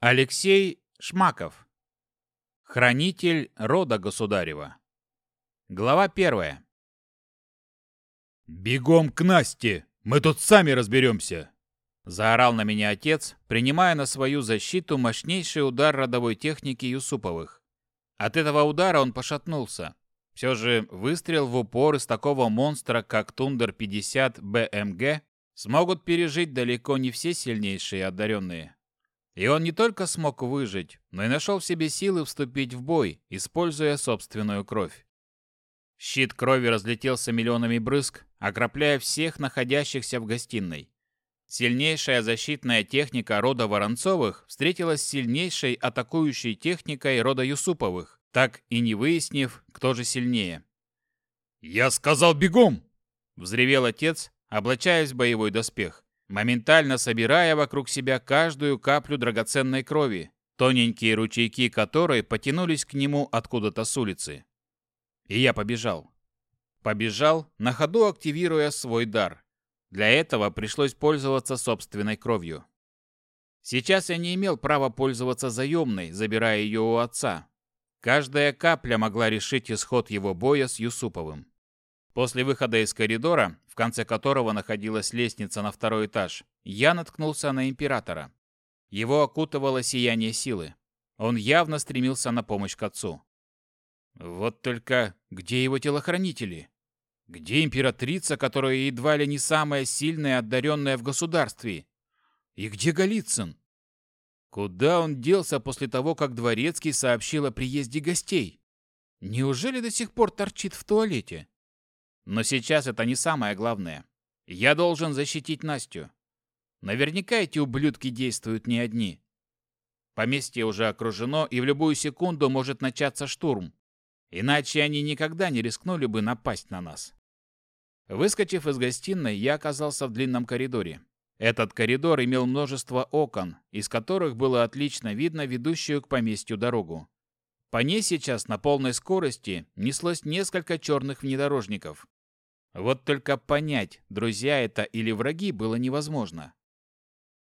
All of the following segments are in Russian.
Алексей Шмаков. Хранитель рода государева. Глава первая. «Бегом к Насте! Мы тут сами разберемся!» Заорал на меня отец, принимая на свою защиту мощнейший удар родовой техники Юсуповых. От этого удара он пошатнулся. Все же выстрел в упор из такого монстра, как Тундер 50 БМГ, смогут пережить далеко не все сильнейшие одаренные. И он не только смог выжить, но и нашел в себе силы вступить в бой, используя собственную кровь. Щит крови разлетелся миллионами брызг, окропляя всех находящихся в гостиной. Сильнейшая защитная техника рода Воронцовых встретилась с сильнейшей атакующей техникой рода Юсуповых, так и не выяснив, кто же сильнее. «Я сказал бегом!» – взревел отец, облачаясь в боевой доспех моментально собирая вокруг себя каждую каплю драгоценной крови, тоненькие ручейки которой потянулись к нему откуда-то с улицы. И я побежал. Побежал, на ходу активируя свой дар. Для этого пришлось пользоваться собственной кровью. Сейчас я не имел права пользоваться заемной, забирая ее у отца. Каждая капля могла решить исход его боя с Юсуповым. После выхода из коридора, в конце которого находилась лестница на второй этаж, я наткнулся на императора. Его окутывало сияние силы. Он явно стремился на помощь к отцу. Вот только где его телохранители? Где императрица, которая едва ли не самая сильная и одаренная в государстве? И где Голицын? Куда он делся после того, как Дворецкий сообщил о приезде гостей? Неужели до сих пор торчит в туалете? Но сейчас это не самое главное. Я должен защитить Настю. Наверняка эти ублюдки действуют не одни. Поместье уже окружено, и в любую секунду может начаться штурм. Иначе они никогда не рискнули бы напасть на нас. Выскочив из гостиной, я оказался в длинном коридоре. Этот коридор имел множество окон, из которых было отлично видно ведущую к поместью дорогу. По ней сейчас на полной скорости неслось несколько черных внедорожников. Вот только понять, друзья это или враги, было невозможно.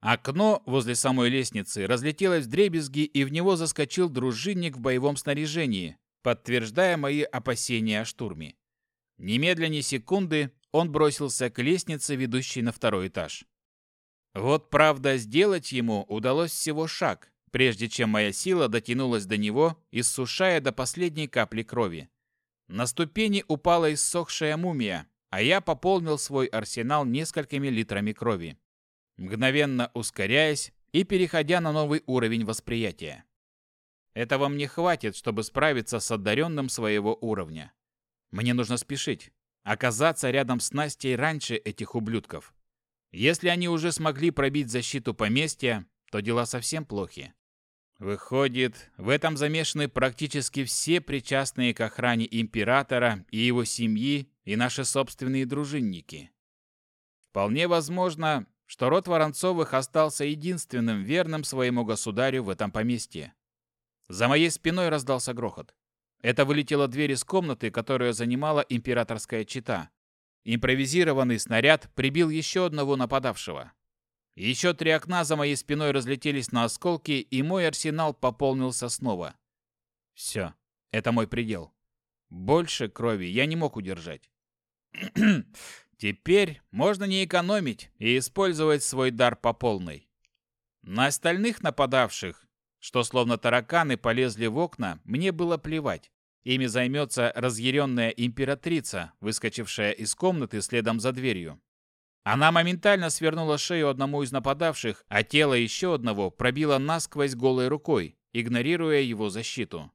Окно возле самой лестницы разлетелось в дребезги, и в него заскочил дружинник в боевом снаряжении, подтверждая мои опасения о штурме. Немедленно секунды он бросился к лестнице, ведущей на второй этаж. Вот правда, сделать ему удалось всего шаг, прежде чем моя сила дотянулась до него, иссушая до последней капли крови. На ступени упала иссохшая мумия, а я пополнил свой арсенал несколькими литрами крови, мгновенно ускоряясь и переходя на новый уровень восприятия. Этого мне хватит, чтобы справиться с одаренным своего уровня. Мне нужно спешить, оказаться рядом с Настей раньше этих ублюдков. Если они уже смогли пробить защиту поместья, то дела совсем плохи. Выходит, в этом замешаны практически все причастные к охране императора и его семьи и наши собственные дружинники. Вполне возможно, что род Воронцовых остался единственным верным своему государю в этом поместье. За моей спиной раздался грохот. Это вылетела дверь из комнаты, которую занимала императорская чита. Импровизированный снаряд прибил еще одного нападавшего. Еще три окна за моей спиной разлетелись на осколки, и мой арсенал пополнился снова. Все, это мой предел. Больше крови я не мог удержать. Теперь можно не экономить и использовать свой дар по полной. На остальных нападавших, что словно тараканы полезли в окна, мне было плевать. Ими займется разъяренная императрица, выскочившая из комнаты следом за дверью. Она моментально свернула шею одному из нападавших, а тело еще одного пробило насквозь голой рукой, игнорируя его защиту.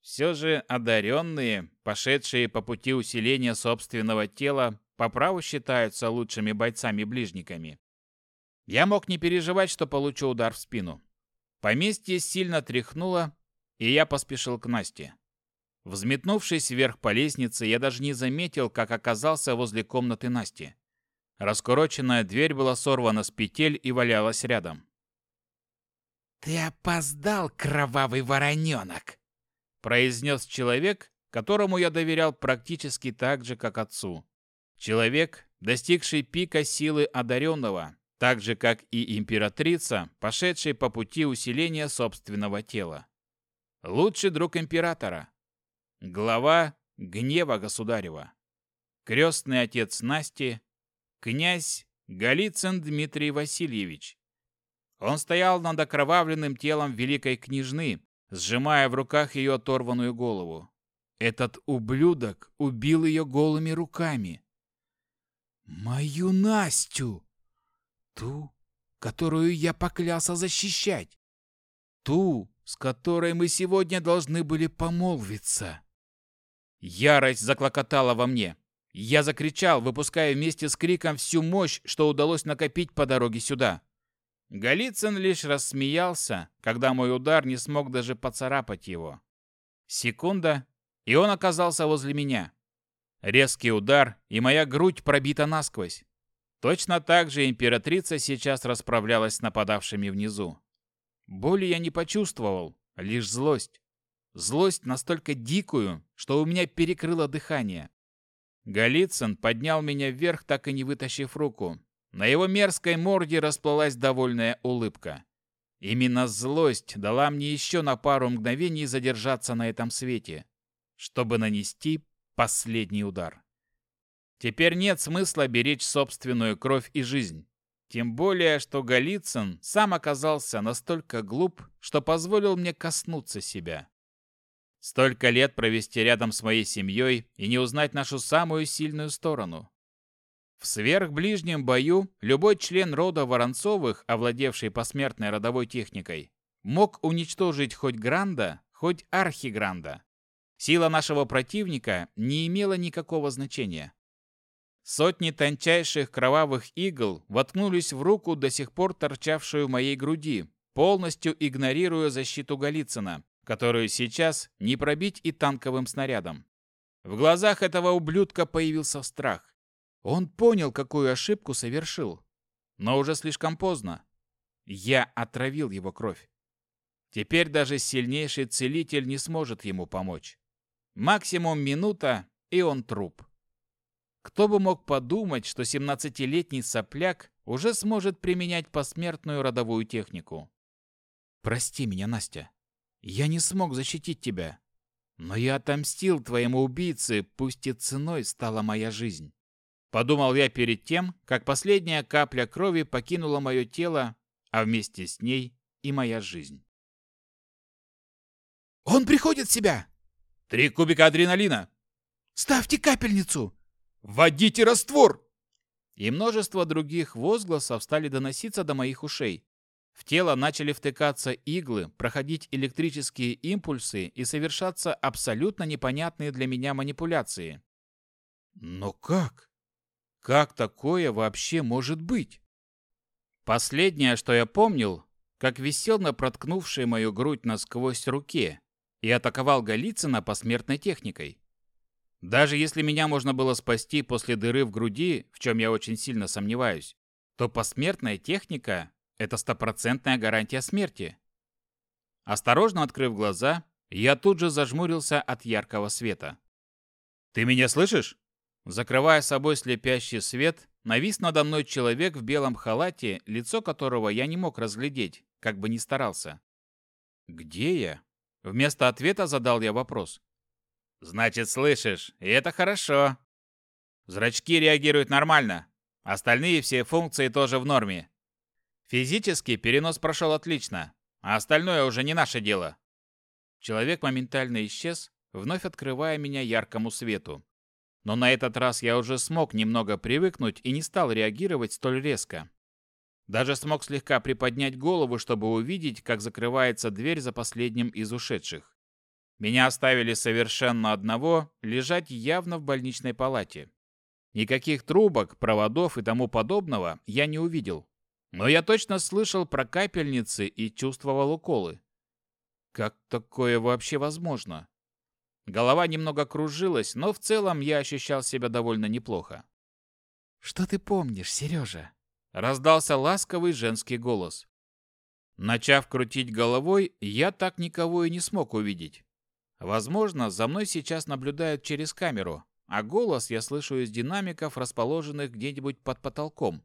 Все же одаренные, пошедшие по пути усиления собственного тела, по праву считаются лучшими бойцами-ближниками. Я мог не переживать, что получу удар в спину. Поместье сильно тряхнуло, и я поспешил к Насте. Взметнувшись вверх по лестнице, я даже не заметил, как оказался возле комнаты Насти. Раскороченная дверь была сорвана с петель и валялась рядом. «Ты опоздал, кровавый вороненок!» произнес человек, которому я доверял практически так же, как отцу. Человек, достигший пика силы одаренного, так же, как и императрица, пошедшая по пути усиления собственного тела. Лучший друг императора. Глава гнева государева. Крестный отец Насти, князь Голицын Дмитрий Васильевич. Он стоял над окровавленным телом великой княжны, сжимая в руках ее оторванную голову. Этот ублюдок убил ее голыми руками. «Мою Настю! Ту, которую я поклялся защищать! Ту, с которой мы сегодня должны были помолвиться!» Ярость заклокотала во мне. Я закричал, выпуская вместе с криком всю мощь, что удалось накопить по дороге сюда. Голицын лишь рассмеялся, когда мой удар не смог даже поцарапать его. Секунда, и он оказался возле меня. Резкий удар, и моя грудь пробита насквозь. Точно так же императрица сейчас расправлялась с нападавшими внизу. Боли я не почувствовал, лишь злость. Злость настолько дикую, что у меня перекрыло дыхание. Голицын поднял меня вверх, так и не вытащив руку. На его мерзкой морде расплылась довольная улыбка. Именно злость дала мне еще на пару мгновений задержаться на этом свете, чтобы нанести последний удар. Теперь нет смысла беречь собственную кровь и жизнь. Тем более, что Голицын сам оказался настолько глуп, что позволил мне коснуться себя. Столько лет провести рядом с моей семьей и не узнать нашу самую сильную сторону. В сверхближнем бою любой член рода Воронцовых, овладевший посмертной родовой техникой, мог уничтожить хоть Гранда, хоть Архигранда. Сила нашего противника не имела никакого значения. Сотни тончайших кровавых игл воткнулись в руку, до сих пор торчавшую в моей груди, полностью игнорируя защиту Голицына, которую сейчас не пробить и танковым снарядом. В глазах этого ублюдка появился страх. Он понял, какую ошибку совершил. Но уже слишком поздно. Я отравил его кровь. Теперь даже сильнейший целитель не сможет ему помочь. Максимум минута, и он труп. Кто бы мог подумать, что 17-летний сопляк уже сможет применять посмертную родовую технику. «Прости меня, Настя», я не смог защитить тебя, но я отомстил твоему убийце, пусть и ценой стала моя жизнь. Подумал я перед тем, как последняя капля крови покинула мое тело, а вместе с ней и моя жизнь. «Он приходит в себя!» «Три кубика адреналина!» «Ставьте капельницу!» «Вводите раствор!» И множество других возгласов стали доноситься до моих ушей. В тело начали втыкаться иглы, проходить электрические импульсы и совершаться абсолютно непонятные для меня манипуляции. Но как? Как такое вообще может быть? Последнее, что я помнил, как висел на проткнувшей мою грудь насквозь руке и атаковал Голицына посмертной техникой. Даже если меня можно было спасти после дыры в груди, в чем я очень сильно сомневаюсь, то посмертная техника это стопроцентная гарантия смерти. Осторожно открыв глаза, я тут же зажмурился от яркого света. «Ты меня слышишь?» Закрывая собой слепящий свет, навис надо мной человек в белом халате, лицо которого я не мог разглядеть, как бы ни старался. «Где я?» Вместо ответа задал я вопрос. «Значит, слышишь, и это хорошо. Зрачки реагируют нормально. Остальные все функции тоже в норме. Физически перенос прошел отлично, а остальное уже не наше дело. Человек моментально исчез, вновь открывая меня яркому свету. Но на этот раз я уже смог немного привыкнуть и не стал реагировать столь резко. Даже смог слегка приподнять голову, чтобы увидеть, как закрывается дверь за последним из ушедших. Меня оставили совершенно одного, лежать явно в больничной палате. Никаких трубок, проводов и тому подобного я не увидел. Но я точно слышал про капельницы и чувствовал уколы. Как такое вообще возможно? Голова немного кружилась, но в целом я ощущал себя довольно неплохо. «Что ты помнишь, Сережа?» — раздался ласковый женский голос. Начав крутить головой, я так никого и не смог увидеть. Возможно, за мной сейчас наблюдают через камеру, а голос я слышу из динамиков, расположенных где-нибудь под потолком.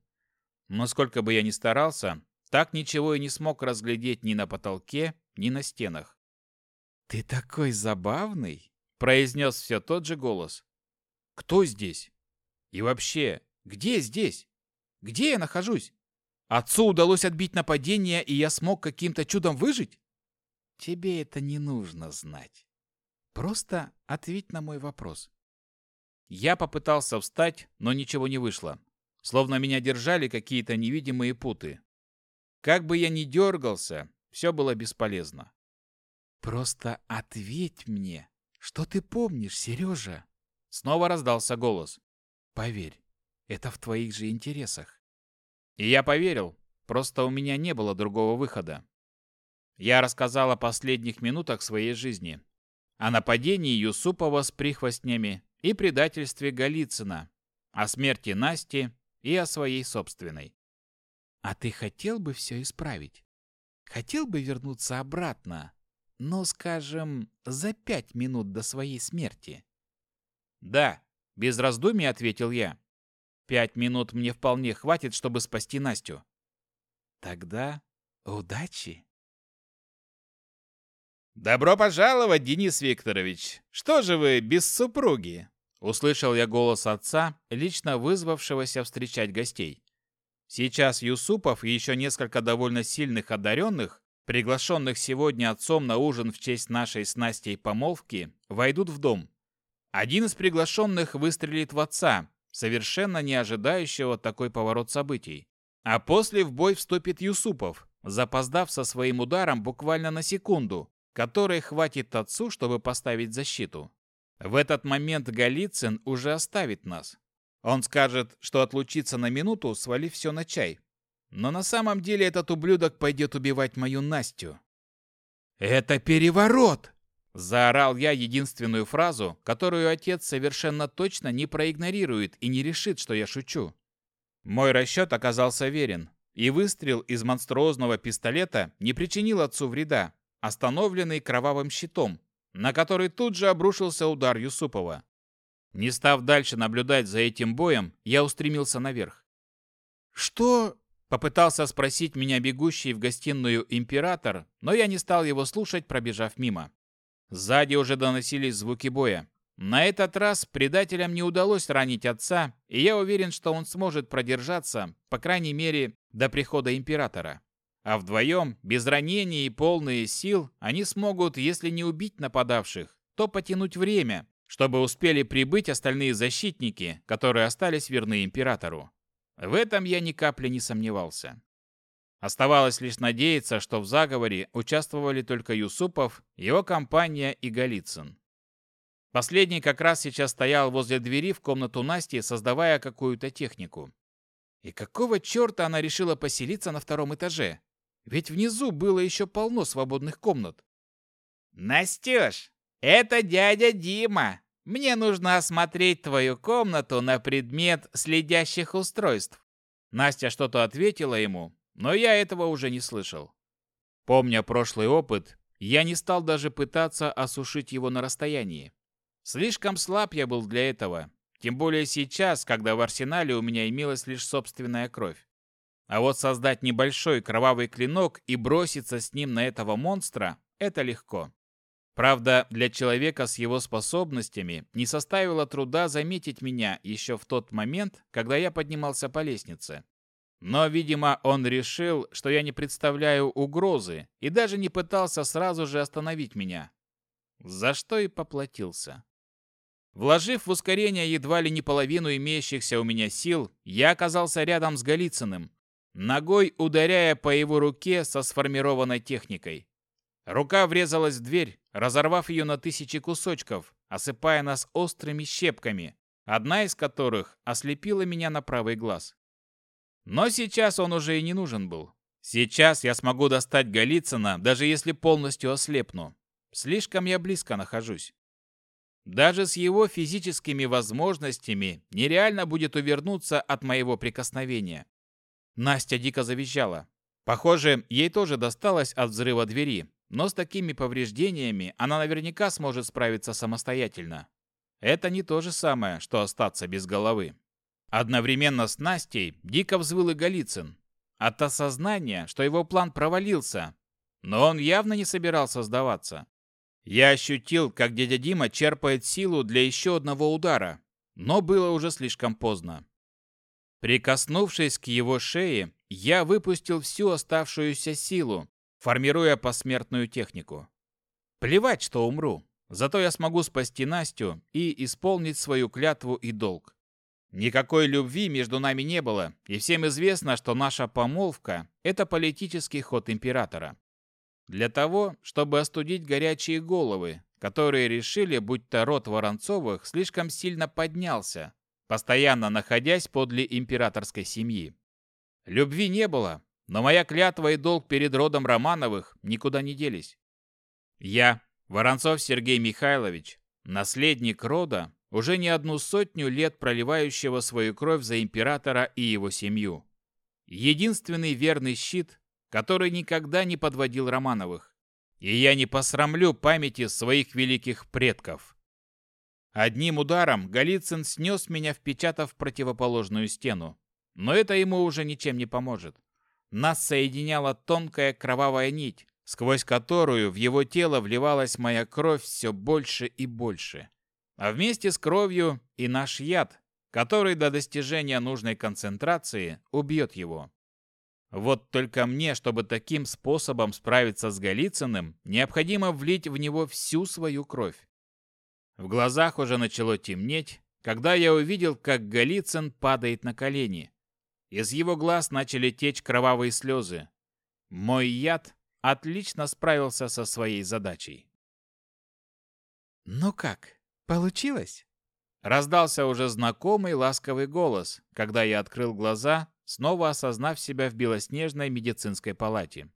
Но сколько бы я ни старался, так ничего и не смог разглядеть ни на потолке, ни на стенах. «Ты такой забавный!» — произнес все тот же голос. «Кто здесь? И вообще, где здесь? Где я нахожусь? Отцу удалось отбить нападение, и я смог каким-то чудом выжить?» «Тебе это не нужно знать. Просто ответь на мой вопрос». Я попытался встать, но ничего не вышло словно меня держали какие-то невидимые путы. Как бы я ни дергался, все было бесполезно. «Просто ответь мне, что ты помнишь, Сережа?» Снова раздался голос. «Поверь, это в твоих же интересах». И я поверил, просто у меня не было другого выхода. Я рассказал о последних минутах своей жизни, о нападении Юсупова с прихвостнями и предательстве Голицына, о смерти Насти и о своей собственной. А ты хотел бы все исправить? Хотел бы вернуться обратно, но, скажем, за пять минут до своей смерти? Да, без раздумий ответил я. Пять минут мне вполне хватит, чтобы спасти Настю. Тогда удачи. Добро пожаловать, Денис Викторович. Что же вы без супруги? Услышал я голос отца, лично вызвавшегося встречать гостей. Сейчас Юсупов и еще несколько довольно сильных одаренных, приглашенных сегодня отцом на ужин в честь нашей с Настей помолвки, войдут в дом. Один из приглашенных выстрелит в отца, совершенно не ожидающего такой поворот событий. А после в бой вступит Юсупов, запоздав со своим ударом буквально на секунду, которой хватит отцу, чтобы поставить защиту. В этот момент Голицын уже оставит нас. Он скажет, что отлучится на минуту, свалив все на чай. Но на самом деле этот ублюдок пойдет убивать мою Настю. «Это переворот!» Заорал я единственную фразу, которую отец совершенно точно не проигнорирует и не решит, что я шучу. Мой расчет оказался верен, и выстрел из монструозного пистолета не причинил отцу вреда, остановленный кровавым щитом, на который тут же обрушился удар Юсупова. Не став дальше наблюдать за этим боем, я устремился наверх. «Что?» – попытался спросить меня бегущий в гостиную император, но я не стал его слушать, пробежав мимо. Сзади уже доносились звуки боя. На этот раз предателям не удалось ранить отца, и я уверен, что он сможет продержаться, по крайней мере, до прихода императора. А вдвоем, без ранений и полные сил, они смогут, если не убить нападавших, то потянуть время, чтобы успели прибыть остальные защитники, которые остались верны императору. В этом я ни капли не сомневался. Оставалось лишь надеяться, что в заговоре участвовали только Юсупов, его компания и Голицын. Последний как раз сейчас стоял возле двери в комнату Насти, создавая какую-то технику. И какого черта она решила поселиться на втором этаже? Ведь внизу было еще полно свободных комнат. «Настеж, это дядя Дима. Мне нужно осмотреть твою комнату на предмет следящих устройств». Настя что-то ответила ему, но я этого уже не слышал. Помня прошлый опыт, я не стал даже пытаться осушить его на расстоянии. Слишком слаб я был для этого, тем более сейчас, когда в арсенале у меня имелась лишь собственная кровь. А вот создать небольшой кровавый клинок и броситься с ним на этого монстра – это легко. Правда, для человека с его способностями не составило труда заметить меня еще в тот момент, когда я поднимался по лестнице. Но, видимо, он решил, что я не представляю угрозы и даже не пытался сразу же остановить меня. За что и поплатился. Вложив в ускорение едва ли не половину имеющихся у меня сил, я оказался рядом с Голицыным, ногой ударяя по его руке со сформированной техникой. Рука врезалась в дверь, разорвав ее на тысячи кусочков, осыпая нас острыми щепками, одна из которых ослепила меня на правый глаз. Но сейчас он уже и не нужен был. Сейчас я смогу достать Голицына, даже если полностью ослепну. Слишком я близко нахожусь. Даже с его физическими возможностями нереально будет увернуться от моего прикосновения. Настя дико завизжала. Похоже, ей тоже досталось от взрыва двери, но с такими повреждениями она наверняка сможет справиться самостоятельно. Это не то же самое, что остаться без головы. Одновременно с Настей дико взвыл и Голицын. От осознания, что его план провалился, но он явно не собирался сдаваться. Я ощутил, как дядя Дима черпает силу для еще одного удара, но было уже слишком поздно. Прикоснувшись к его шее, я выпустил всю оставшуюся силу, формируя посмертную технику. Плевать, что умру. Зато я смогу спасти Настю и исполнить свою клятву и долг. Никакой любви между нами не было, и всем известно, что наша помолвка – это политический ход императора. Для того, чтобы остудить горячие головы, которые решили, будто род Воронцовых слишком сильно поднялся, постоянно находясь подле императорской семьи. Любви не было, но моя клятва и долг перед родом Романовых никуда не делись. Я, Воронцов Сергей Михайлович, наследник рода, уже не одну сотню лет проливающего свою кровь за императора и его семью. Единственный верный щит, который никогда не подводил Романовых. И я не посрамлю памяти своих великих предков. Одним ударом Голицын снес меня, впечатав в противоположную стену. Но это ему уже ничем не поможет. Нас соединяла тонкая кровавая нить, сквозь которую в его тело вливалась моя кровь все больше и больше. А вместе с кровью и наш яд, который до достижения нужной концентрации убьет его. Вот только мне, чтобы таким способом справиться с Голицыным, необходимо влить в него всю свою кровь. В глазах уже начало темнеть, когда я увидел, как Голицын падает на колени. Из его глаз начали течь кровавые слезы. Мой яд отлично справился со своей задачей. «Ну как, получилось?» Раздался уже знакомый ласковый голос, когда я открыл глаза, снова осознав себя в белоснежной медицинской палате.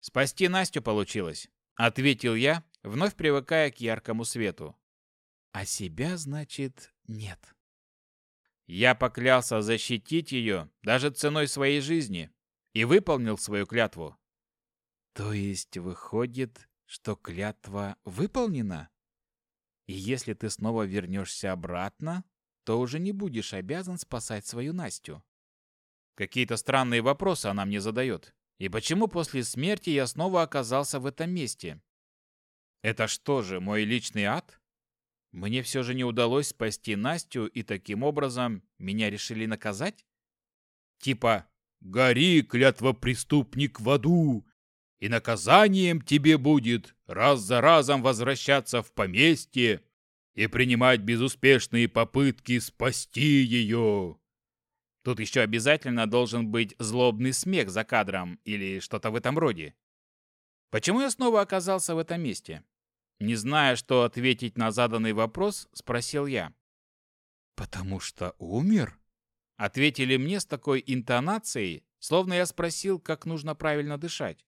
«Спасти Настю получилось», — ответил я, вновь привыкая к яркому свету а себя, значит, нет. Я поклялся защитить ее даже ценой своей жизни и выполнил свою клятву. То есть выходит, что клятва выполнена? И если ты снова вернешься обратно, то уже не будешь обязан спасать свою Настю. Какие-то странные вопросы она мне задает. И почему после смерти я снова оказался в этом месте? Это что же, мой личный ад? Мне все же не удалось спасти Настю, и таким образом меня решили наказать? Типа «Гори, клятва преступник в аду, и наказанием тебе будет раз за разом возвращаться в поместье и принимать безуспешные попытки спасти ее». Тут еще обязательно должен быть злобный смех за кадром или что-то в этом роде. Почему я снова оказался в этом месте? Не зная, что ответить на заданный вопрос, спросил я. «Потому что умер?» Ответили мне с такой интонацией, словно я спросил, как нужно правильно дышать.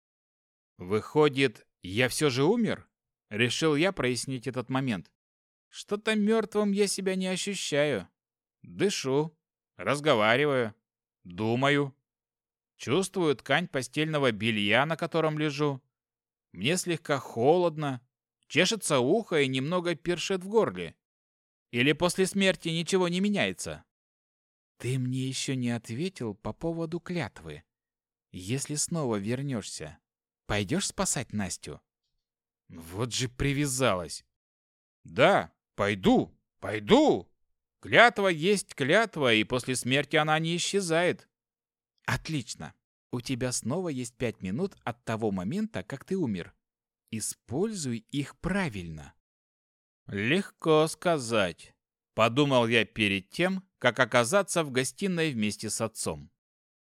«Выходит, я все же умер?» Решил я прояснить этот момент. «Что-то мертвым я себя не ощущаю. Дышу, разговариваю, думаю, чувствую ткань постельного белья, на котором лежу. Мне слегка холодно, Чешется ухо и немного першит в горле. Или после смерти ничего не меняется? Ты мне еще не ответил по поводу клятвы. Если снова вернешься, пойдешь спасать Настю? Вот же привязалась. Да, пойду, пойду. Клятва есть клятва, и после смерти она не исчезает. Отлично. У тебя снова есть пять минут от того момента, как ты умер. Используй их правильно. Легко сказать, подумал я перед тем, как оказаться в гостиной вместе с отцом.